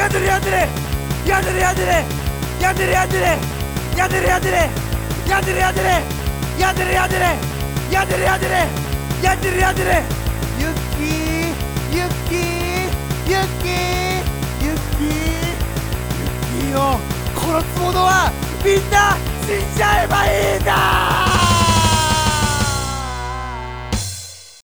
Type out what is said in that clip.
やってるやってる。やってるやってる。やってるやってる。やってるやってる。やってるやってる。やってるやってる。やってるやってる。やってるやってる。ゆっきーゆっきーゆっきーゆっきー。ゆっきーを殺す者はみんな死んじゃえばいいんだ